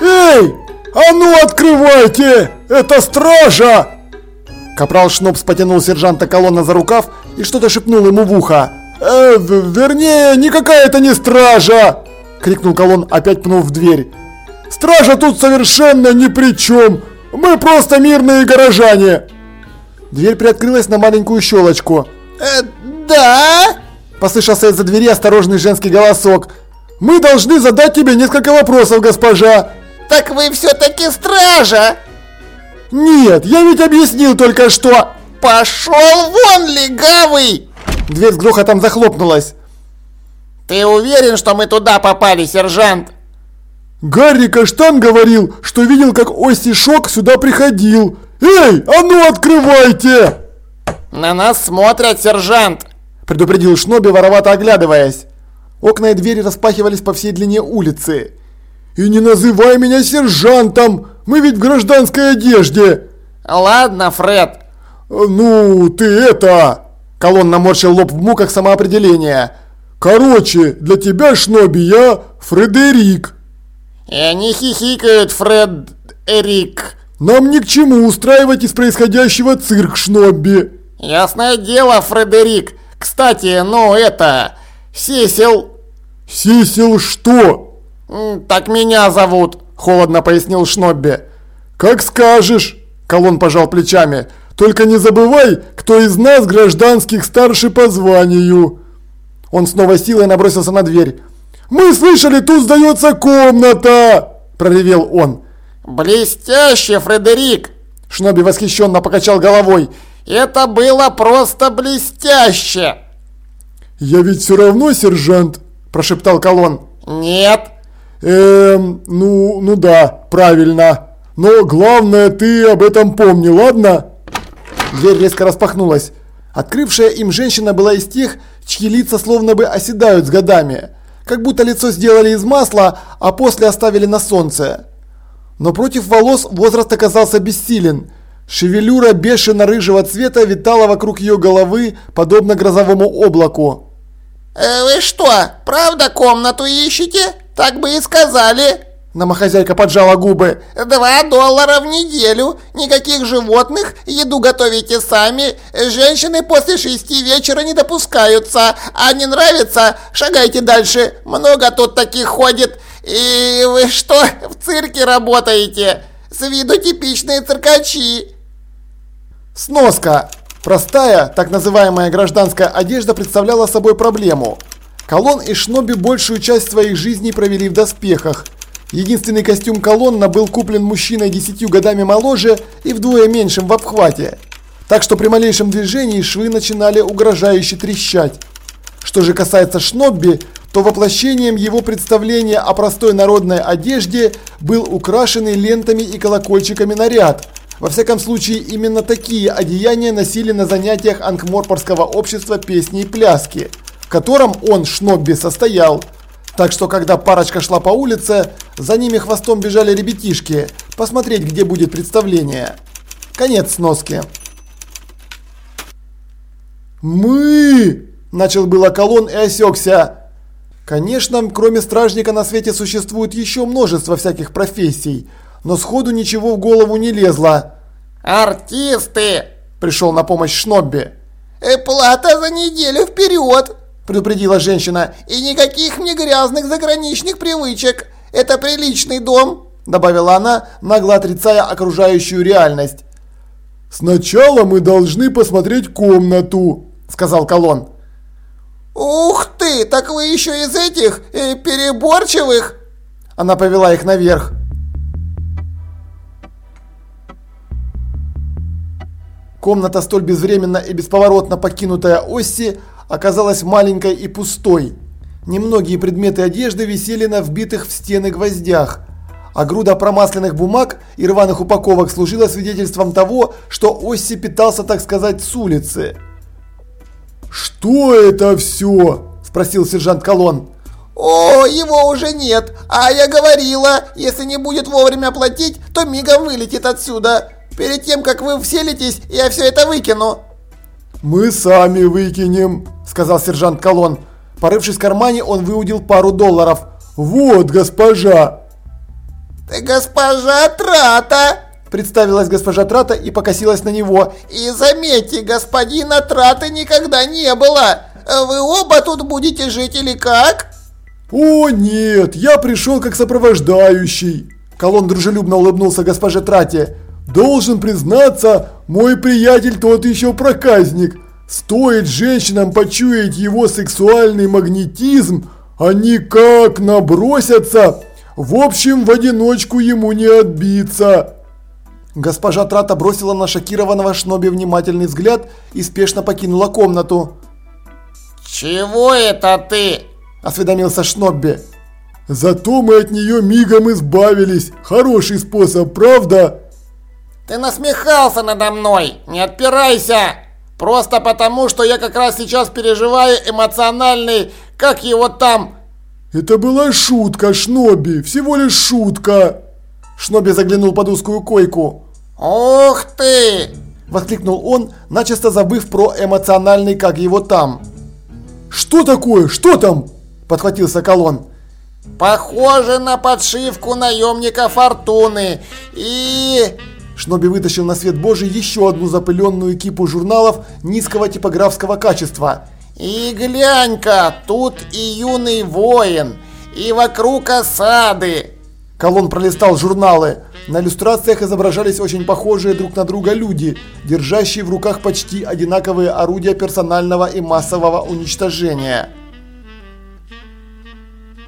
Эй! А ну открывайте! Это стража! Капрал Шнопс потянул сержанта Колонна за рукав и что-то шепнул ему в ухо. «Э, вернее, никакая это не стража!» – крикнул Колон, опять пнув в дверь. «Стража тут совершенно ни при чем! Мы просто мирные горожане!» Дверь приоткрылась на маленькую щелочку. Э, да? Послышался из-за двери осторожный женский голосок. «Мы должны задать тебе несколько вопросов, госпожа!» Так вы все-таки стража! Нет, я ведь объяснил только что. Пошел вон, легавый! Дверь с грохотом захлопнулась. Ты уверен, что мы туда попали, сержант? Гарри Каштан говорил, что видел, как Ости Шок сюда приходил. Эй, а ну открывайте! На нас смотрят, сержант! Предупредил Шноби, воровато оглядываясь. Окна и двери распахивались по всей длине улицы. «И не называй меня сержантом! Мы ведь в гражданской одежде!» «Ладно, Фред!» «Ну, ты это...» Колон наморщил лоб в муках самоопределения. «Короче, для тебя, Шноби, я Фредерик!» «И они хихикают, Фред... Эрик!» «Нам ни к чему устраивать из происходящего цирк, Шнобби!» «Ясное дело, Фредерик! Кстати, ну это... Сесил...» «Сесил что?» «Так меня зовут», – холодно пояснил Шнобби. «Как скажешь», – Колон пожал плечами. «Только не забывай, кто из нас гражданских старше по званию». Он снова силой набросился на дверь. «Мы слышали, тут сдается комната!» – проревел он. «Блестяще, Фредерик!» Шноби восхищенно покачал головой. «Это было просто блестяще!» «Я ведь все равно сержант!» – прошептал Колон. «Нет!» Эм, ну, ну да, правильно. Но главное, ты об этом помни, ладно? Дверь резко распахнулась. Открывшая им женщина была из тех, чьи лица словно бы оседают с годами. Как будто лицо сделали из масла, а после оставили на солнце. Но против волос возраст оказался бессилен. Шевелюра бешено-рыжего цвета витала вокруг ее головы, подобно грозовому облаку. Э, «Вы что, правда комнату ищете?» Так бы и сказали. Намахозяйка поджала губы. «Два доллара в неделю, никаких животных, еду готовите сами, женщины после шести вечера не допускаются, а не нравится, шагайте дальше, много тут таких ходит. И вы что, в цирке работаете? С виду типичные циркачи». Сноска. Простая, так называемая гражданская одежда представляла собой проблему. Колон и Шноби большую часть своих жизней провели в доспехах. Единственный костюм Колонна был куплен мужчиной десятью годами моложе и вдвое меньшим в обхвате. Так что при малейшем движении швы начинали угрожающе трещать. Что же касается Шнобби, то воплощением его представления о простой народной одежде был украшенный лентами и колокольчиками наряд. Во всяком случае, именно такие одеяния носили на занятиях Анкморпорского общества песни и пляски – в котором он, Шнобби, состоял. Так что, когда парочка шла по улице, за ними хвостом бежали ребятишки, посмотреть, где будет представление. Конец сноски. «Мы!» – начал было колонн и осекся. Конечно, кроме стражника на свете существует еще множество всяких профессий, но сходу ничего в голову не лезло. «Артисты!» – пришел на помощь Шнобби. «Э, «Плата за неделю вперед!» Предупредила женщина. «И никаких мне грязных заграничных привычек. Это приличный дом», добавила она, нагло отрицая окружающую реальность. «Сначала мы должны посмотреть комнату», сказал Колон. «Ух ты, так вы еще из этих э, переборчивых?» Она повела их наверх. Комната, столь безвременно и бесповоротно покинутая Осси, оказалась маленькой и пустой. Немногие предметы одежды висели на вбитых в стены гвоздях, а груда промасленных бумаг и рваных упаковок служила свидетельством того, что Осси питался, так сказать, с улицы. «Что это все?» – спросил сержант Колон. «О, его уже нет, а я говорила, если не будет вовремя платить, то мигом вылетит отсюда. Перед тем, как вы вселитесь, я все это выкину. Мы сами выкинем, сказал сержант Колон. Порывшись в кармане, он выудил пару долларов. Вот, госпожа. Ты госпожа Трата, представилась госпожа Трата и покосилась на него. И заметьте, господина Трата никогда не было. Вы оба тут будете жить или как? О нет, я пришел как сопровождающий. Колон дружелюбно улыбнулся госпоже Трате. Должен признаться, мой приятель тот еще проказник. Стоит женщинам почуять его сексуальный магнетизм, они как набросятся. В общем, в одиночку ему не отбиться. Госпожа Трата бросила на шокированного Шноби внимательный взгляд и спешно покинула комнату. «Чего это ты?» – осведомился Шнобби. «Зато мы от нее мигом избавились. Хороший способ, правда?» «Ты насмехался надо мной! Не отпирайся! Просто потому, что я как раз сейчас переживаю эмоциональный, как его там...» «Это была шутка, Шноби, всего лишь шутка!» Шноби заглянул под узкую койку. «Ух ты!» – воскликнул он, начисто забыв про эмоциональный, как его там. «Что такое? Что там?» – подхватился Колон. «Похоже на подшивку наемника Фортуны и...» Шноби вытащил на свет божий еще одну запыленную кипу журналов низкого типографского качества. «И глянь-ка, тут и юный воин, и вокруг осады, Колон пролистал журналы. На иллюстрациях изображались очень похожие друг на друга люди, держащие в руках почти одинаковые орудия персонального и массового уничтожения.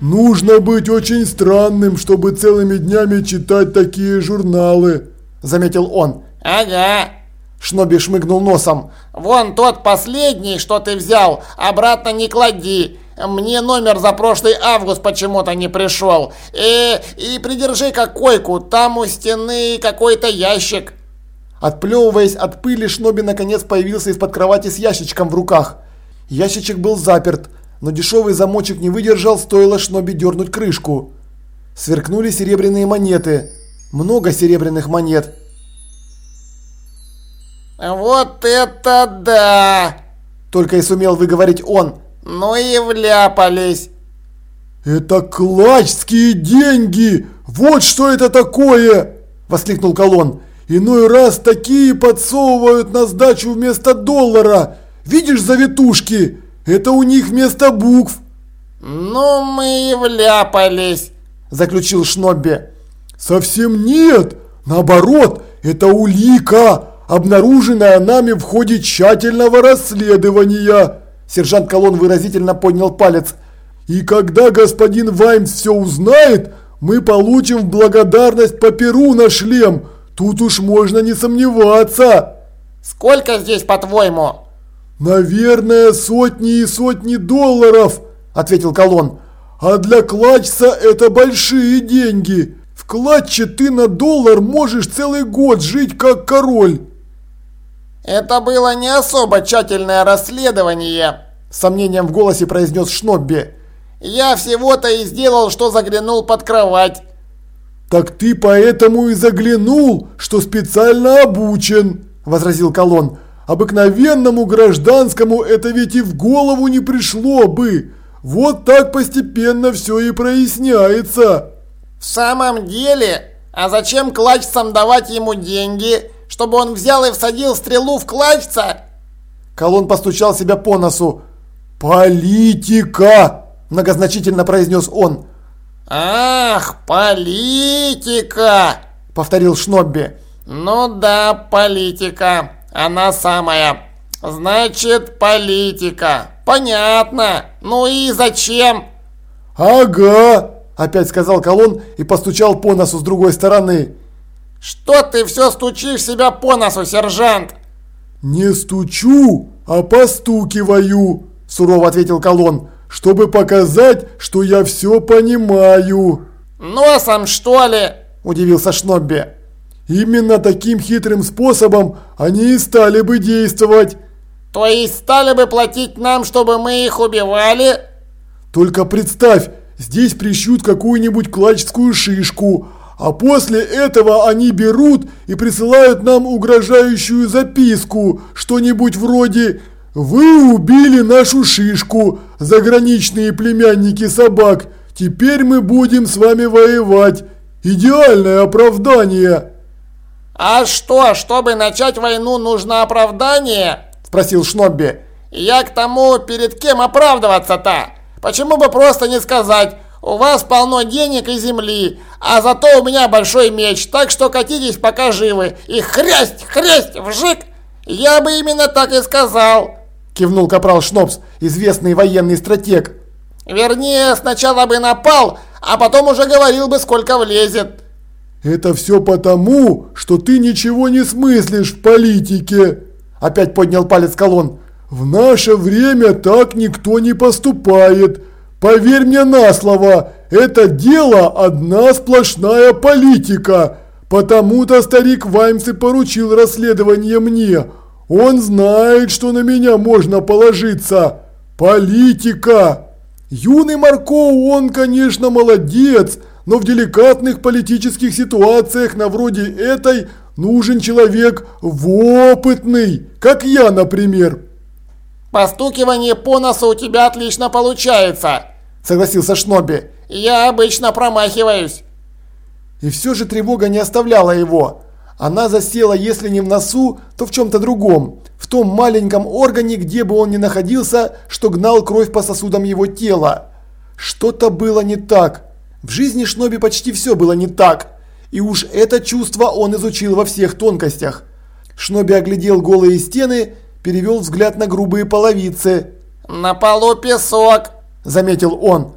«Нужно быть очень странным, чтобы целыми днями читать такие журналы», – заметил он. «Ага». Шноби шмыгнул носом. «Вон тот последний, что ты взял, обратно не клади. Мне номер за прошлый август почему-то не пришел. И, и придержи-ка койку, там у стены какой-то ящик. Отплевываясь от пыли, Шноби наконец появился из-под кровати с ящичком в руках. Ящичек был заперт, но дешевый замочек не выдержал, стоило Шноби дернуть крышку. Сверкнули серебряные монеты. Много серебряных монет. «Вот это да!» Только и сумел выговорить он. Ну и вляпались. Это клачские деньги! Вот что это такое! Воскликнул Колон. Иной раз такие подсовывают на сдачу вместо доллара. Видишь завитушки? Это у них вместо букв. Ну мы и вляпались, заключил Шнобби. Совсем нет. Наоборот, это улика, обнаруженная нами в ходе тщательного расследования. Сержант Колон выразительно поднял палец. «И когда господин Ваймс все узнает, мы получим в благодарность по перу на шлем. Тут уж можно не сомневаться». «Сколько здесь, по-твоему?» «Наверное, сотни и сотни долларов», – ответил Колон. «А для клатчса это большие деньги. Клатче ты на доллар можешь целый год жить как король». «Это было не особо тщательное расследование», – с сомнением в голосе произнес Шнобби. «Я всего-то и сделал, что заглянул под кровать». «Так ты поэтому и заглянул, что специально обучен», – возразил Колон. «Обыкновенному гражданскому это ведь и в голову не пришло бы. Вот так постепенно все и проясняется». «В самом деле? А зачем клачцам давать ему деньги?» чтобы он взял и всадил стрелу в клавица?» Колон постучал себя по носу. «Политика!» – многозначительно произнес он. «Ах, политика!» – повторил Шнобби. «Ну да, политика. Она самая. Значит, политика. Понятно. Ну и зачем?» «Ага!» – опять сказал Колон и постучал по носу с другой стороны. «Что ты все стучишь себя по носу, сержант?» «Не стучу, а постукиваю», – сурово ответил Колон, – «чтобы показать, что я все понимаю». «Носом, что ли?» – удивился Шнобби. «Именно таким хитрым способом они и стали бы действовать». «То есть стали бы платить нам, чтобы мы их убивали?» «Только представь, здесь прищут какую-нибудь клачскую шишку, а после этого они берут и присылают нам угрожающую записку, что-нибудь вроде «Вы убили нашу шишку, заграничные племянники собак, теперь мы будем с вами воевать». Идеальное оправдание. А что, чтобы начать войну нужно оправдание? Спросил Шнобби. Я к тому, перед кем оправдываться-то? Почему бы просто не сказать, у вас полно денег и земли, а зато у меня большой меч, так что катитесь пока живы. И хрясть, хрясть, вжик! Я бы именно так и сказал. Кивнул капрал Шнобс, известный военный стратег. Вернее, сначала бы напал, а потом уже говорил бы, сколько влезет. Это все потому, что ты ничего не смыслишь в политике. Опять поднял палец колонн. В наше время так никто не поступает. Поверь мне на слово, это дело одна сплошная политика. Потому-то старик Ваймс и поручил расследование мне. Он знает, что на меня можно положиться. Политика. Юный Марко, он, конечно, молодец, но в деликатных политических ситуациях на вроде этой нужен человек опытный, как я, например. «Постукивание по носу у тебя отлично получается», – согласился Шноби. «Я обычно промахиваюсь». И все же тревога не оставляла его. Она засела, если не в носу, то в чем-то другом. В том маленьком органе, где бы он ни находился, что гнал кровь по сосудам его тела. Что-то было не так. В жизни Шноби почти все было не так. И уж это чувство он изучил во всех тонкостях. Шноби оглядел голые стены перевел взгляд на грубые половицы. «На полу песок», – заметил он.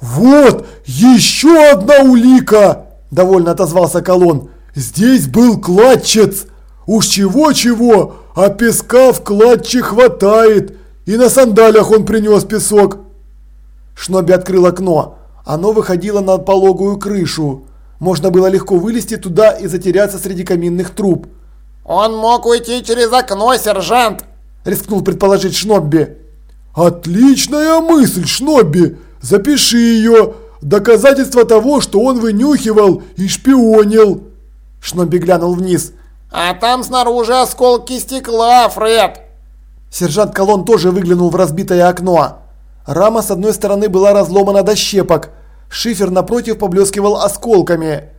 «Вот, еще одна улика!» – довольно отозвался Колон. «Здесь был кладчец! Уж чего-чего, а песка в кладче хватает, и на сандалях он принес песок!» Шноби открыл окно. Оно выходило на пологую крышу. Можно было легко вылезти туда и затеряться среди каминных труб. «Он мог уйти через окно, сержант!» Рискнул предположить Шнобби. «Отличная мысль, Шнобби! Запиши ее! Доказательство того, что он вынюхивал и шпионил!» Шнобби глянул вниз. «А там снаружи осколки стекла, Фред!» Сержант Колон тоже выглянул в разбитое окно. Рама с одной стороны была разломана до щепок. Шифер напротив поблескивал осколками.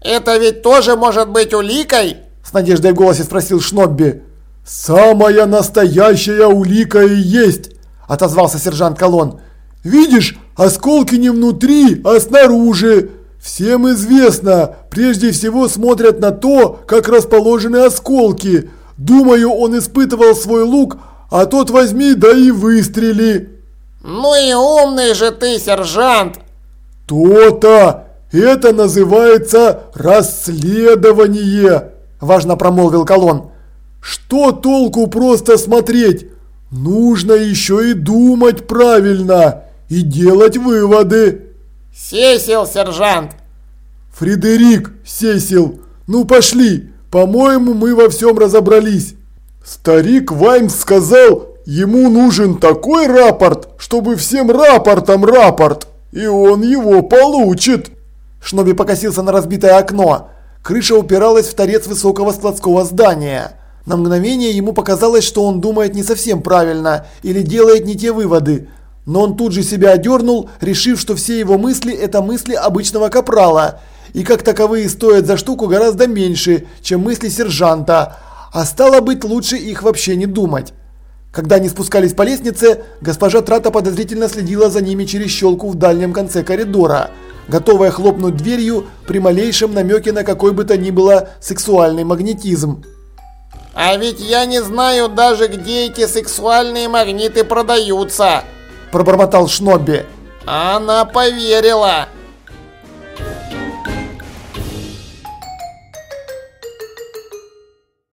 «Это ведь тоже может быть уликой?» С надеждой в голосе спросил Шнобби. «Самая настоящая улика и есть!» – отозвался сержант Колон. «Видишь, осколки не внутри, а снаружи. Всем известно, прежде всего смотрят на то, как расположены осколки. Думаю, он испытывал свой лук, а тот возьми да и выстрели». «Ну и умный же ты, сержант!» «То-то! Это называется расследование!» – важно промолвил Колон. Что толку просто смотреть? Нужно еще и думать правильно и делать выводы. Сесил, сержант. Фредерик, Сесил, ну пошли. По-моему, мы во всем разобрались. Старик Ваймс сказал, ему нужен такой рапорт, чтобы всем рапортом рапорт. И он его получит. Шноби покосился на разбитое окно. Крыша упиралась в торец высокого складского здания. На мгновение ему показалось, что он думает не совсем правильно или делает не те выводы. Но он тут же себя одернул, решив, что все его мысли – это мысли обычного капрала. И как таковые стоят за штуку гораздо меньше, чем мысли сержанта. А стало быть, лучше их вообще не думать. Когда они спускались по лестнице, госпожа Трата подозрительно следила за ними через щелку в дальнем конце коридора, готовая хлопнуть дверью при малейшем намеке на какой бы то ни было сексуальный магнетизм. А ведь я не знаю даже, где эти сексуальные магниты продаются. Пробормотал Шнобби. Она поверила.